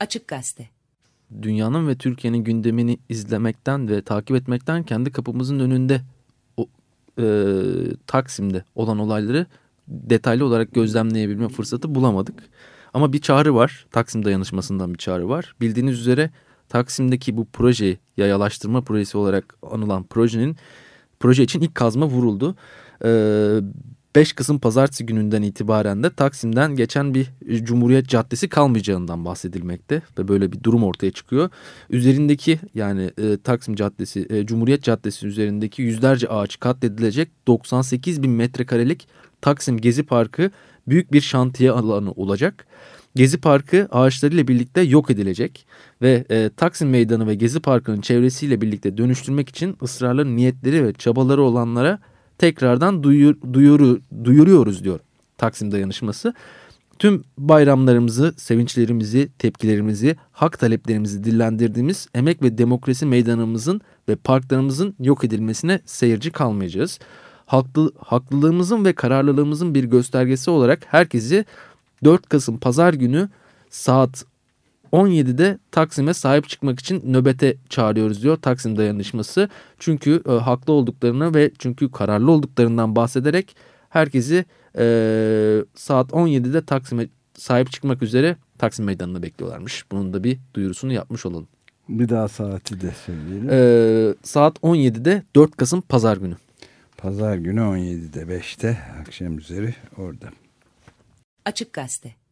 Açık Gazete Dünyanın ve Türkiye'nin gündemini izlemekten ve takip etmekten kendi kapımızın önünde o, e, Taksim'de olan olayları detaylı olarak gözlemleyebilme fırsatı bulamadık. Ama bir çağrı var. Taksim dayanışmasından bir çağrı var. Bildiğiniz üzere Taksim'deki bu proje yayalaştırma projesi olarak anılan projenin proje için ilk kazma vuruldu. Ee, 5 Kasım pazartesi gününden itibaren de Taksim'den geçen bir Cumhuriyet Caddesi kalmayacağından bahsedilmekte ve böyle bir durum ortaya çıkıyor. Üzerindeki yani e, Taksim Caddesi, e, Cumhuriyet Caddesi üzerindeki yüzlerce ağaç katledilecek 98 bin metrekarelik Taksim Gezi Parkı büyük bir şantiye alanı olacak. Gezi Parkı ağaçlarıyla birlikte yok edilecek ve e, Taksim Meydanı ve Gezi Parkı'nın çevresiyle birlikte dönüştürmek için ısrarlı niyetleri ve çabaları olanlara tekrardan duyur, duyuru, duyuruyoruz diyor Taksim Dayanışması. Tüm bayramlarımızı, sevinçlerimizi, tepkilerimizi, hak taleplerimizi dillendirdiğimiz emek ve demokrasi meydanımızın ve parklarımızın yok edilmesine seyirci kalmayacağız. Haklı, haklılığımızın ve kararlılığımızın bir göstergesi olarak herkesi 4 Kasım Pazar günü saat 17'de Taksim'e sahip çıkmak için nöbete çağırıyoruz diyor Taksim dayanışması. Çünkü e, haklı olduklarını ve çünkü kararlı olduklarından bahsederek herkesi e, saat 17'de Taksim'e sahip çıkmak üzere Taksim Meydanı'na bekliyorlarmış. Bunun da bir duyurusunu yapmış olalım. Bir daha saati de söyleyelim. E, saat 17'de 4 Kasım Pazar günü. Pazar günü 17'de 5'te akşam üzeri orada. Açık Gazete